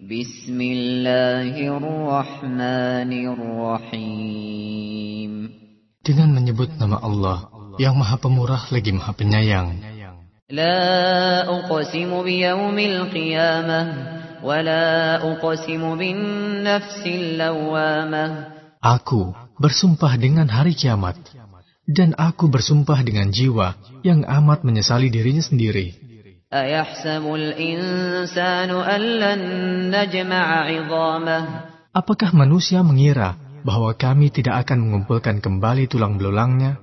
بسم الله الرحمن الرحيم Dengan menyebut nama Allah yang Maha Pemurah lagi Maha Penyayang. لا أقسم بيوم القيامة ولا أقسم بالنفس اللوامة Aku bersumpah dengan hari kiamat dan aku bersumpah dengan jiwa yang amat menyesali dirinya sendiri. Apakah manusia mengira bahwa kami tidak akan mengumpulkan kembali tulang belulangnya?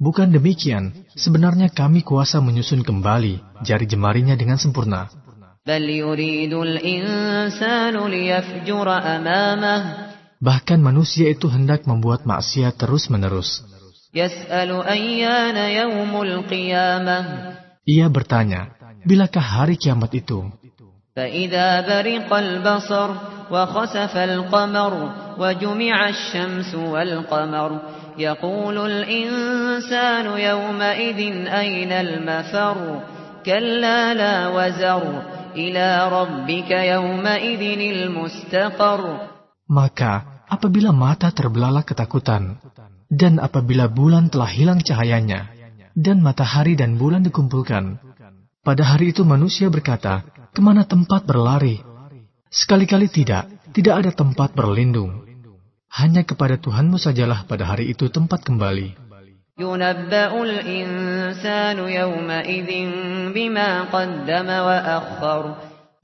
Bukan demikian, sebenarnya kami kuasa menyusun kembali jari jemarinya dengan sempurna. Bahkan manusia itu hendak membuat maksiat terus-menerus. Ia bertanya, bilakah hari kiamat itu? فإذا برق البصر وخسف القمر وجمع الشمس والقمر يقول الإنسان يومئذ أين المفر كلا لا وزر إلى ربك يومئذ المستقر Maka apabila mata terbelalak ketakutan, dan apabila bulan telah hilang cahayanya, dan matahari dan bulan dikumpulkan, pada hari itu manusia berkata, kemana tempat berlari? Sekali-kali tidak, tidak ada tempat berlindung. Hanya kepada Tuhanmu sajalah pada hari itu tempat kembali. ينبأ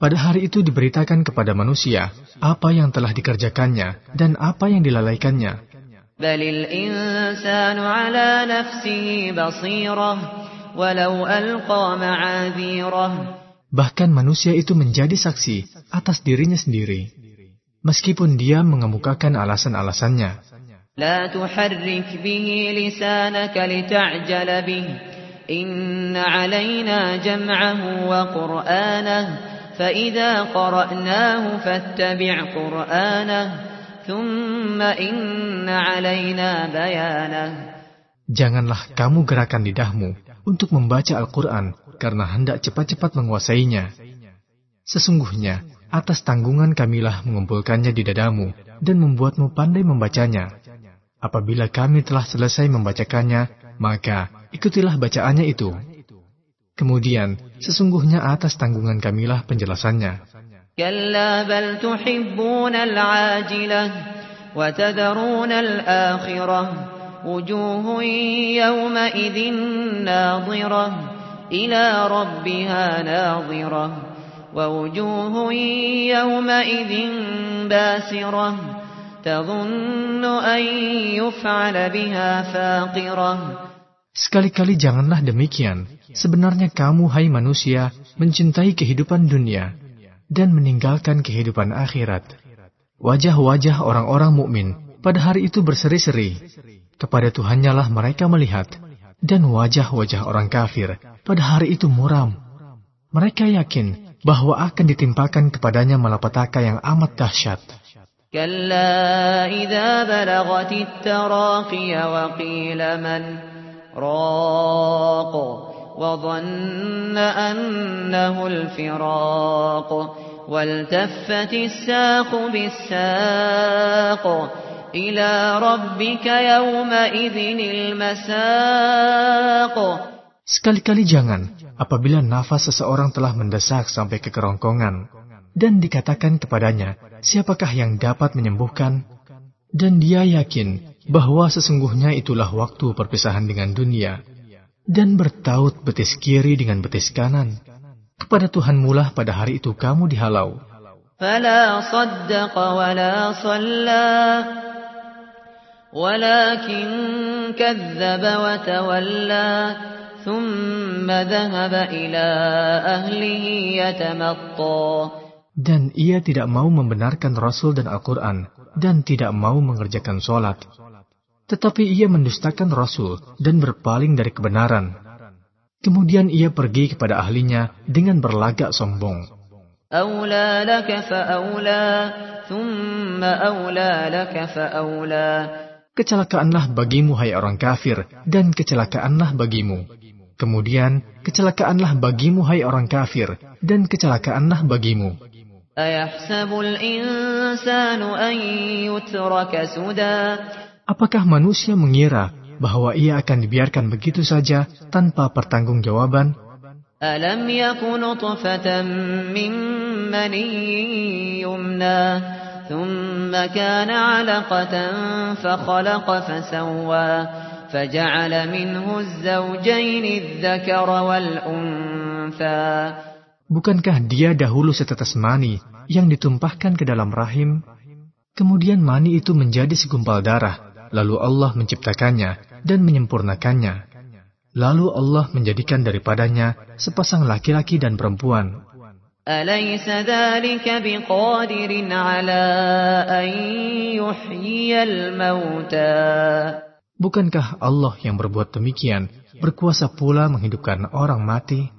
الإنسان يومئذ بما قدم وأخر Pada hari itu diberitakan kepada manusia apa yang telah dikerjakannya dan apa yang dilalaikannya. بل الإنسان على نفسه بصيرة ولو ألقى معاذيره Bahkan manusia itu menjadi saksi atas dirinya sendiri. Meskipun dia mengemukakan alasan-alasannya. لا تحرك به لسانك لتعجل به إن علينا جمعه وقرآنه فإذا قرأناه فاتبع قرآنه ثم إن علينا بيانه Janganlah kamu gerakan lidahmu untuk membaca Al-Quran karena hendak cepat-cepat menguasainya. Sesungguhnya, atas tanggungan kamilah mengumpulkannya di dadamu dan membuatmu pandai membacanya. Apabila kami telah selesai membacakannya, maka ikutilah bacaannya itu. Kemudian, sesungguhnya atas tanggungan kamilah penjelasannya. ووجوه يومئذ باسرة تظن أن يفعل بها فاقرة Sekali-kali janganlah demikian. Sebenarnya kamu, hai manusia, mencintai kehidupan dunia dan meninggalkan kehidupan akhirat. Wajah-wajah orang-orang mukmin pada hari itu berseri-seri. Kepada Tuhannya lah mereka melihat. Dan wajah-wajah orang kafir pada hari itu muram. Mereka yakin bahwa akan ditimpakan kepadanya malapetaka yang amat dahsyat. كلا إذا بلغت التراقي وقيل من راق وظن أنه الفراق والتفت الساق بالساق إلى ربك يومئذ المساق Sekali-kali jangan apabila nafas seseorang telah mendesak sampai ke kerongkongan dan dikatakan kepadanya, siapakah yang dapat menyembuhkan? Dan dia yakin bahwa sesungguhnya itulah waktu perpisahan dengan dunia dan bertaut betis kiri dengan betis kanan. Kepada Tuhan mulah pada hari itu kamu dihalau. فلا صدق ولا صلى ولكن كذب وتولى ثم ذهب إلى أهله يتمطى Dan ia tidak mau membenarkan Rasul dan Al-Quran dan tidak mau mengerjakan sholat. Tetapi ia mendustakan Rasul dan berpaling dari kebenaran. Kemudian ia pergi kepada ahlinya dengan berlagak sombong. أولى لك فأولى ثم أولى لك فأولى Kecelakaanlah bagimu hai orang kafir, dan kecelakaanlah bagimu. Kemudian, kecelakaanlah bagimu hai orang kafir, dan kecelakaanlah bagimu. Apakah manusia mengira bahwa ia akan dibiarkan begitu saja tanpa pertanggungjawaban? Alam yakun nutfatan min yumna Bukankah dia dahulu setetes mani yang ditumpahkan ke dalam rahim? Kemudian mani itu menjadi segumpal darah lalu Allah menciptakannya dan menyempurnakannya Lalu Allah menjadikan daripadanya sepasang laki-laki dan perempuan. Bukankah Allah yang berbuat demikian berkuasa pula menghidupkan orang mati?